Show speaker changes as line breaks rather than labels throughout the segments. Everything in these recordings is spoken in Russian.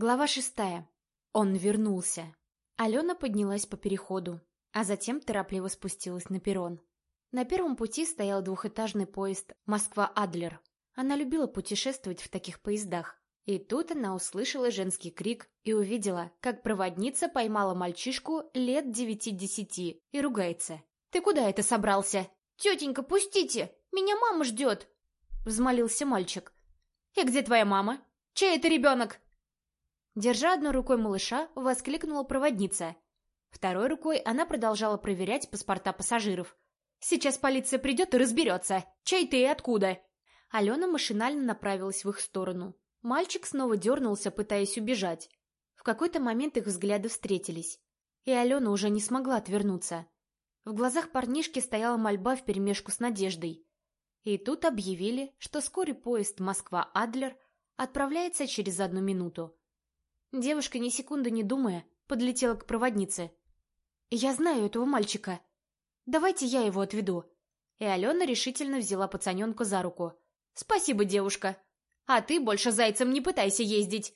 Глава шестая. Он вернулся. Алена поднялась по переходу, а затем торопливо спустилась на перрон. На первом пути стоял двухэтажный поезд «Москва-Адлер». Она любила путешествовать в таких поездах. И тут она услышала женский крик и увидела, как проводница поймала мальчишку лет девяти-десяти и ругается. «Ты куда это собрался?» «Тетенька, пустите! Меня мама ждет!» Взмолился мальчик. «И где твоя мама? Чей это ребенок?» Держа одной рукой малыша, воскликнула проводница. Второй рукой она продолжала проверять паспорта пассажиров. «Сейчас полиция придет и разберется. Чей ты и откуда?» Алена машинально направилась в их сторону. Мальчик снова дернулся, пытаясь убежать. В какой-то момент их взгляды встретились. И Алена уже не смогла отвернуться. В глазах парнишки стояла мольба вперемешку с надеждой. И тут объявили, что скорый поезд Москва-Адлер отправляется через одну минуту. Девушка, ни секунды не думая, подлетела к проводнице. «Я знаю этого мальчика. Давайте я его отведу». И Алена решительно взяла пацаненку за руку. «Спасибо, девушка. А ты больше зайцем не пытайся ездить!»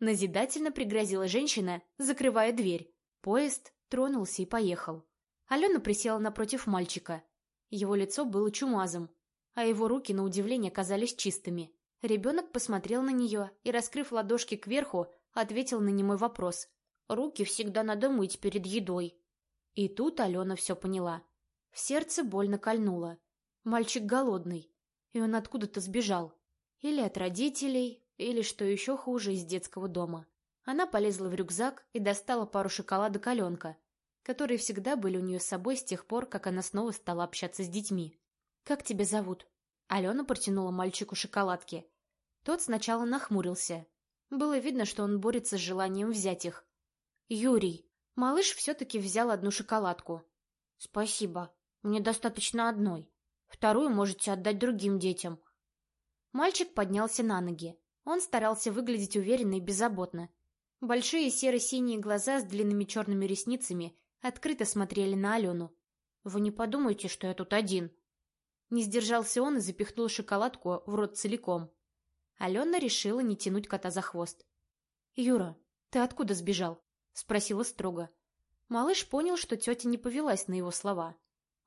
Назидательно пригрозила женщина, закрывая дверь. Поезд тронулся и поехал. Алена присела напротив мальчика. Его лицо было чумазом, а его руки, на удивление, казались чистыми. Ребенок посмотрел на нее и, раскрыв ладошки кверху, ответил на немой вопрос. «Руки всегда надо мыть перед едой». И тут Алена все поняла. В сердце больно кольнуло. Мальчик голодный, и он откуда-то сбежал. Или от родителей, или, что еще хуже, из детского дома. Она полезла в рюкзак и достала пару шоколадок Аленка, которые всегда были у нее с собой с тех пор, как она снова стала общаться с детьми. «Как тебя зовут?» Алена протянула мальчику шоколадки. Тот сначала нахмурился, было видно, что он борется с желанием взять их. «Юрий!» Малыш все-таки взял одну шоколадку. «Спасибо. Мне достаточно одной. Вторую можете отдать другим детям». Мальчик поднялся на ноги. Он старался выглядеть уверенно и беззаботно. Большие серо-синие глаза с длинными черными ресницами открыто смотрели на Алену. «Вы не подумайте, что я тут один». Не сдержался он и запихнул шоколадку в рот целиком. Алена решила не тянуть кота за хвост. «Юра, ты откуда сбежал?» — спросила строго. Малыш понял, что тетя не повелась на его слова.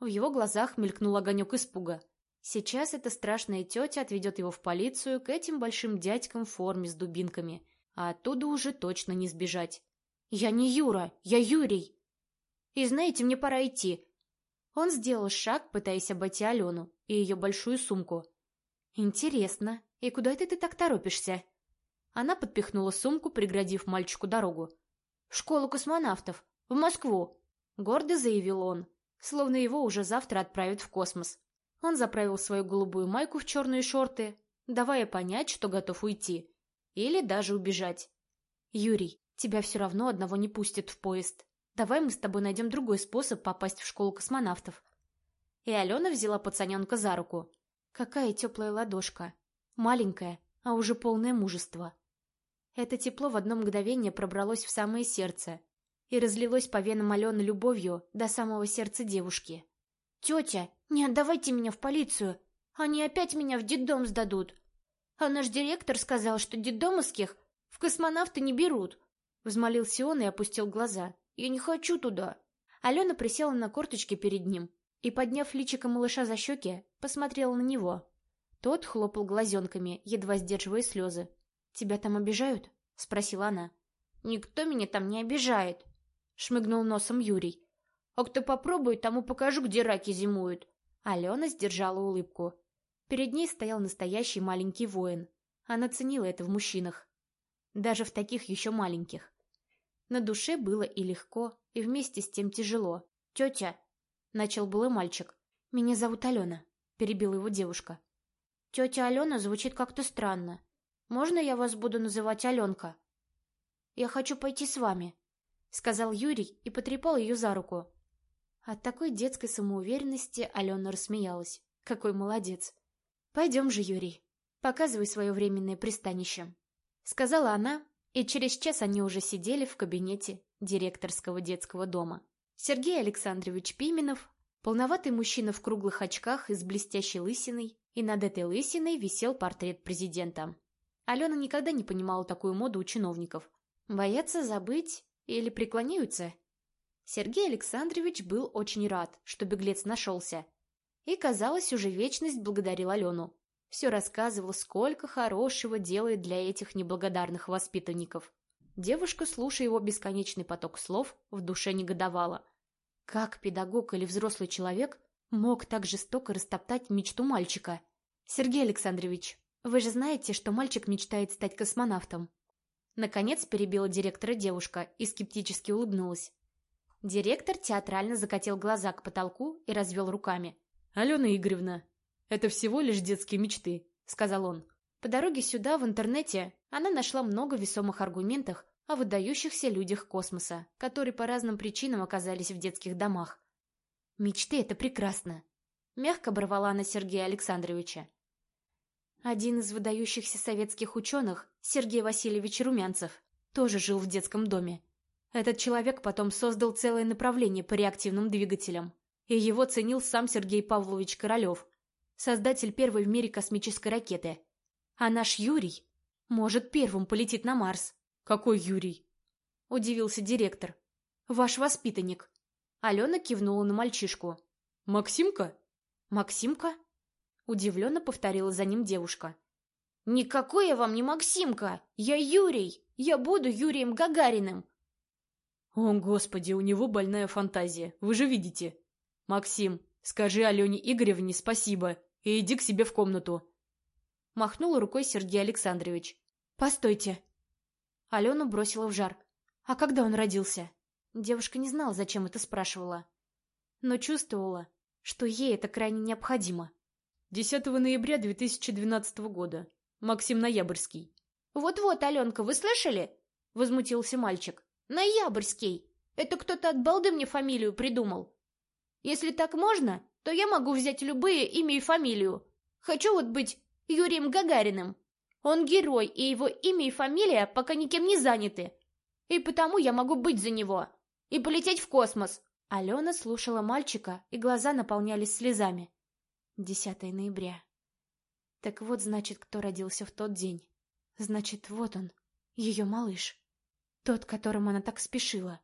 В его глазах мелькнул огонек испуга. Сейчас эта страшная тетя отведет его в полицию к этим большим дядькам в форме с дубинками, а оттуда уже точно не сбежать. «Я не Юра, я Юрий!» «И знаете, мне пора идти!» Он сделал шаг, пытаясь обойти Алену и ее большую сумку. «Интересно, и куда это ты так торопишься?» Она подпихнула сумку, преградив мальчику дорогу. «В школу космонавтов. В Москву!» Гордо заявил он, словно его уже завтра отправят в космос. Он заправил свою голубую майку в черные шорты, давая понять, что готов уйти. Или даже убежать. «Юрий, тебя все равно одного не пустят в поезд. Давай мы с тобой найдем другой способ попасть в школу космонавтов». И Алена взяла пацаненка за руку. Какая теплая ладошка. Маленькая, а уже полное мужество. Это тепло в одно мгновение пробралось в самое сердце и разлилось по венам Алены любовью до самого сердца девушки. «Тетя, не отдавайте меня в полицию! Они опять меня в детдом сдадут! А наш директор сказал, что детдомовских в космонавты не берут!» Взмолился он и опустил глаза. «Я не хочу туда!» Алена присела на корточки перед ним и, подняв личико малыша за щеки, посмотрела на него. Тот хлопал глазенками, едва сдерживая слезы. «Тебя там обижают?» — спросила она. «Никто меня там не обижает», — шмыгнул носом Юрий. «А кто попробует, тому покажу, где раки зимуют». Алена сдержала улыбку. Перед ней стоял настоящий маленький воин. Она ценила это в мужчинах. Даже в таких еще маленьких. На душе было и легко, и вместе с тем тяжело. «Тетя!» — начал было мальчик. «Меня зовут Алена», — перебила его девушка. Тетя Алена звучит как-то странно. Можно я вас буду называть Аленка? Я хочу пойти с вами, сказал Юрий и потрепал ее за руку. От такой детской самоуверенности Алена рассмеялась. Какой молодец. Пойдем же, Юрий, показывай свое временное пристанище. Сказала она, и через час они уже сидели в кабинете директорского детского дома. Сергей Александрович Пименов, полноватый мужчина в круглых очках и с блестящей лысиной, и над этой лысиной висел портрет президента. Алена никогда не понимала такую моду у чиновников. Боятся забыть или преклоняются? Сергей Александрович был очень рад, что беглец нашелся. И, казалось, уже вечность благодарил Алену. Все рассказывал, сколько хорошего делает для этих неблагодарных воспитанников. Девушка, слушая его бесконечный поток слов, в душе негодовала. Как педагог или взрослый человек мог так жестоко растоптать мечту мальчика? Сергей Александрович, вы же знаете, что мальчик мечтает стать космонавтом. Наконец перебила директора девушка и скептически улыбнулась. Директор театрально закатил глаза к потолку и развел руками.
«Алена Игоревна, это всего лишь детские мечты», — сказал он.
По дороге сюда в интернете она нашла много весомых аргументов о выдающихся людях космоса, которые по разным причинам оказались в детских домах. «Мечты — это прекрасно», — мягко оборвала она Сергея Александровича. Один из выдающихся советских ученых, Сергей Васильевич Румянцев, тоже жил в детском доме. Этот человек потом создал целое направление по реактивным двигателям. И его ценил сам Сергей Павлович Королев, создатель первой в мире космической ракеты. А наш Юрий может первым полетит на Марс.
«Какой Юрий?»
– удивился директор. «Ваш воспитанник». Алена кивнула на мальчишку.
«Максимка?»
«Максимка?» – удивленно повторила за ним девушка. «Никакой я вам не Максимка! Я Юрий! Я буду Юрием Гагариным!»
«О, Господи, у него больная фантазия, вы же видите. Максим, скажи Алене Игоревне спасибо и иди к себе в комнату».
Махнул рукой Сергей Александрович. «Постойте». Алену бросила в жар. «А когда он родился?» Девушка не знала, зачем это спрашивала. Но чувствовала, что ей это крайне необходимо.
10 ноября 2012 года. Максим Ноябрьский.
«Вот-вот, Аленка, вы слышали?» — возмутился мальчик. Ноябрьский. Это кто-то от балды мне фамилию придумал. Если так можно, то я могу взять любые имя и фамилию. Хочу вот быть Юрием Гагариным. Он герой, и его имя и фамилия пока никем не заняты. И потому я могу быть за него. И полететь в космос. Алена слушала мальчика, и глаза наполнялись слезами. 10 ноября. Так вот, значит, кто родился в тот день. Значит, вот он, ее малыш. Тот, которому она так спешила.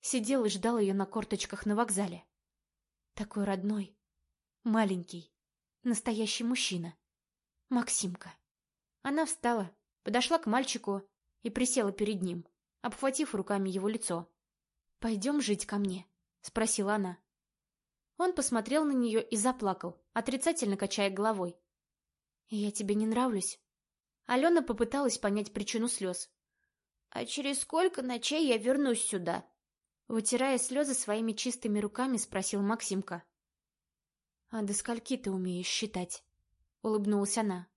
Сидел и ждал ее на корточках на вокзале. Такой родной, маленький, настоящий мужчина. Максимка. Она встала, подошла к мальчику и присела перед ним, обхватив руками его лицо. «Пойдем жить ко мне?» — спросила она. Он посмотрел на нее и заплакал, отрицательно качая головой. «Я тебе не нравлюсь?» Алена попыталась понять причину слез. «А через сколько ночей я вернусь сюда?» Вытирая слезы своими чистыми руками, спросил Максимка. «А до скольки ты умеешь считать?» — улыбнулась она.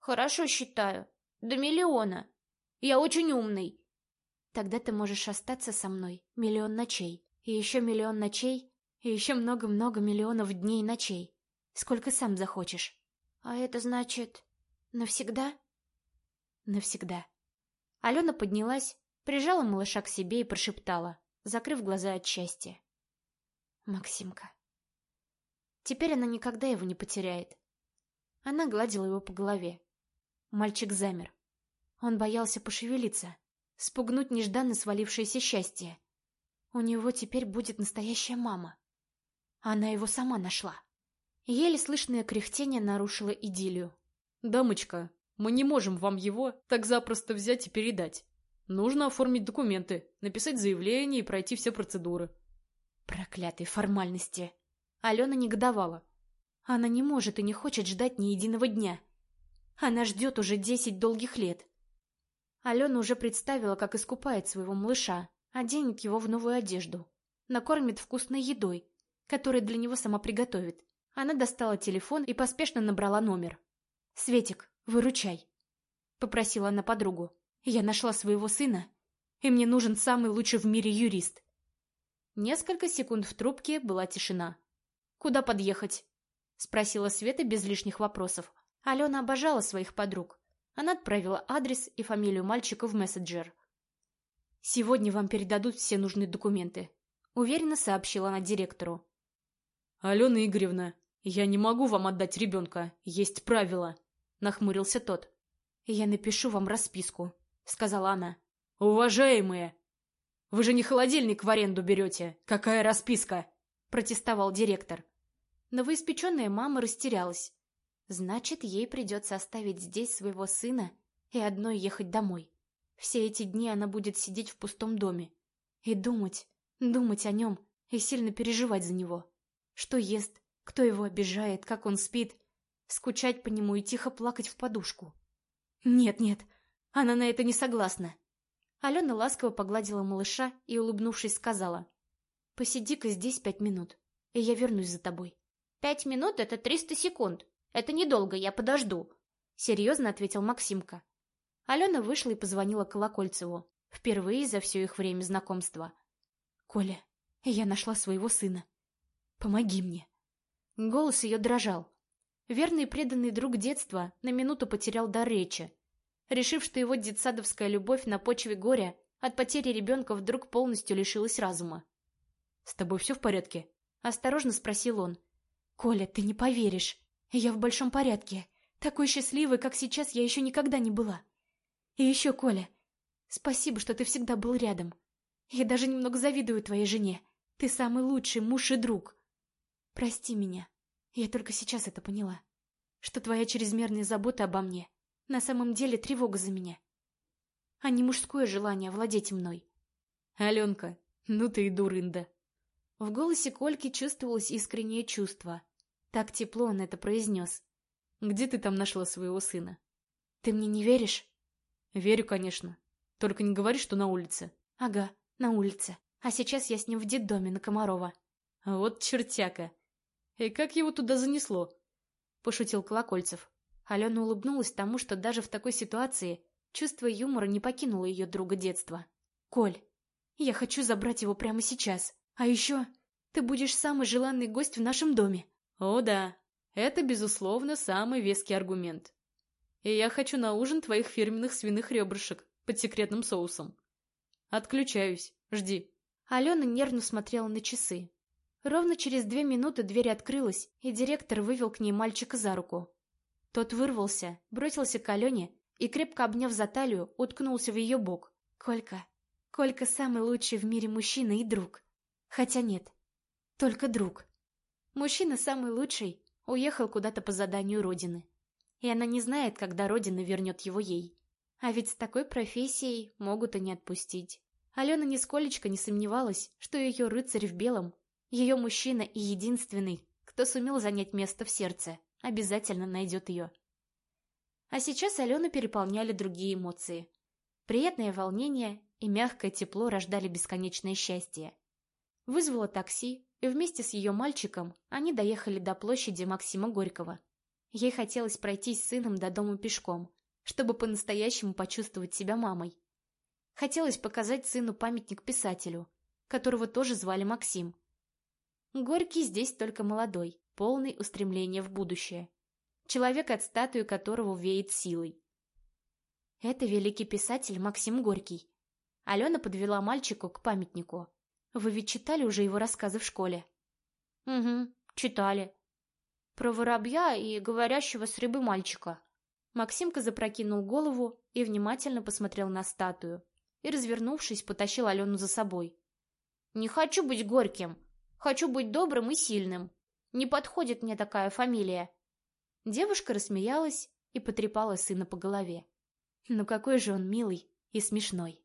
«Хорошо считаю. До миллиона. Я очень умный». «Тогда ты можешь остаться со мной миллион ночей, и еще миллион ночей, и еще много-много миллионов дней ночей. Сколько сам захочешь». «А это значит... навсегда?» «Навсегда», Алена поднялась, прижала малыша к себе и прошептала, закрыв глаза от счастья. «Максимка». Теперь она никогда его не потеряет. Она гладила его по голове. Мальчик замер. Он боялся пошевелиться, спугнуть нежданно свалившееся счастье. У него теперь будет настоящая мама. Она его сама нашла. Еле слышное кряхтение нарушило идиллию.
«Дамочка, мы не можем вам его так запросто взять и передать. Нужно оформить документы, написать заявление и пройти все процедуры.
Проклятые формальности. Алена негодовала. Она не может и не хочет ждать ни единого дня. Она ждет уже десять долгих лет. Алена уже представила, как искупает своего малыша, оденет его в новую одежду, накормит вкусной едой, которую для него сама приготовит. Она достала телефон и поспешно набрала номер. «Светик, «Выручай», — попросила она подругу. «Я нашла своего сына, и мне нужен самый лучший в мире юрист». Несколько секунд в трубке была тишина. «Куда подъехать?» — спросила Света без лишних вопросов. Алена обожала своих подруг. Она отправила адрес и фамилию мальчика в мессенджер. «Сегодня вам передадут все нужные документы», — уверенно сообщила она директору.
«Алена Игоревна, я не могу вам отдать ребенка. Есть правила», — нахмурился тот.
«Я напишу вам расписку», — сказала она.
«Уважаемые, вы же не холодильник в аренду берете. Какая расписка?» — протестовал директор.
Новоиспеченная мама растерялась. Значит, ей придется оставить здесь своего сына и одной ехать домой. Все эти дни она будет сидеть в пустом доме и думать, думать о нем и сильно переживать за него. Что ест, кто его обижает, как он спит, скучать по нему и тихо плакать в подушку. Нет-нет, она на это не согласна. Алена ласково погладила малыша и, улыбнувшись, сказала, «Посиди-ка здесь пять минут, и я вернусь за тобой». «Пять минут — это триста секунд. Это недолго, я подожду», — серьезно ответил Максимка. Алена вышла и позвонила Колокольцеву, впервые за все их время знакомства. «Коля, я нашла своего сына. Помоги мне». Голос ее дрожал. Верный преданный друг детства на минуту потерял дар речи, решив, что его детсадовская любовь на почве горя от потери ребенка вдруг полностью лишилась разума.
«С тобой все в порядке?»
— осторожно спросил он. «Коля, ты не поверишь. Я в большом порядке. Такой счастливой, как сейчас, я еще никогда не была. И еще, Коля, спасибо, что ты всегда был рядом. Я даже немного завидую твоей жене. Ты самый лучший муж и друг. Прости меня. Я только сейчас это поняла. Что твоя чрезмерная забота обо мне на самом деле тревога за меня, а не мужское желание владеть мной.
Аленка, ну ты и дурында.
В голосе Кольки чувствовалось искреннее чувство. Так тепло он это произнес.
Где ты там нашла своего сына?
Ты мне не веришь?
Верю, конечно. Только не говори, что на улице.
Ага, на улице. А сейчас я с ним в детдоме на Комарова.
Вот чертяка. И как его туда занесло? Пошутил Колокольцев.
Алена улыбнулась тому, что даже в такой ситуации чувство юмора не покинуло ее друга детства. «Коль, я хочу забрать его прямо сейчас. А еще ты будешь самый желанный гость в нашем доме».
«О да, это, безусловно, самый веский аргумент. И я хочу на ужин твоих фирменных свиных ребрышек под секретным соусом. Отключаюсь. Жди».
Алена нервно смотрела на часы. Ровно через две минуты дверь открылась, и директор вывел к ней мальчика за руку. Тот вырвался, бросился к Алене и, крепко обняв за талию, уткнулся в ее бок. «Колька, Колька самый лучший в мире мужчина и друг. Хотя нет, только друг. Мужчина самый лучший уехал куда-то по заданию Родины. И она не знает, когда Родина вернет его ей. А ведь с такой профессией могут и не отпустить. Алена нисколечко не сомневалась, что ее рыцарь в белом, ее мужчина и единственный, кто сумел занять место в сердце обязательно найдет ее. А сейчас Алену переполняли другие эмоции. Приятное волнение и мягкое тепло рождали бесконечное счастье. Вызвала такси, и вместе с ее мальчиком они доехали до площади Максима Горького. Ей хотелось пройтись с сыном до дома пешком, чтобы по-настоящему почувствовать себя мамой. Хотелось показать сыну памятник писателю, которого тоже звали Максим. Горький здесь только молодой, полный устремления в будущее. Человек, от статуи которого веет силой. Это великий писатель Максим Горький. Алена подвела мальчику к памятнику. Вы ведь читали уже его рассказы в школе? Угу, читали. Про воробья и говорящего с рыбы мальчика. Максимка запрокинул голову и внимательно посмотрел на статую. И, развернувшись, потащил Алену за собой. «Не хочу быть горьким. Хочу быть добрым и сильным. Не подходит мне такая фамилия. Девушка рассмеялась и потрепала сына по голове. Ну какой же он милый и смешной.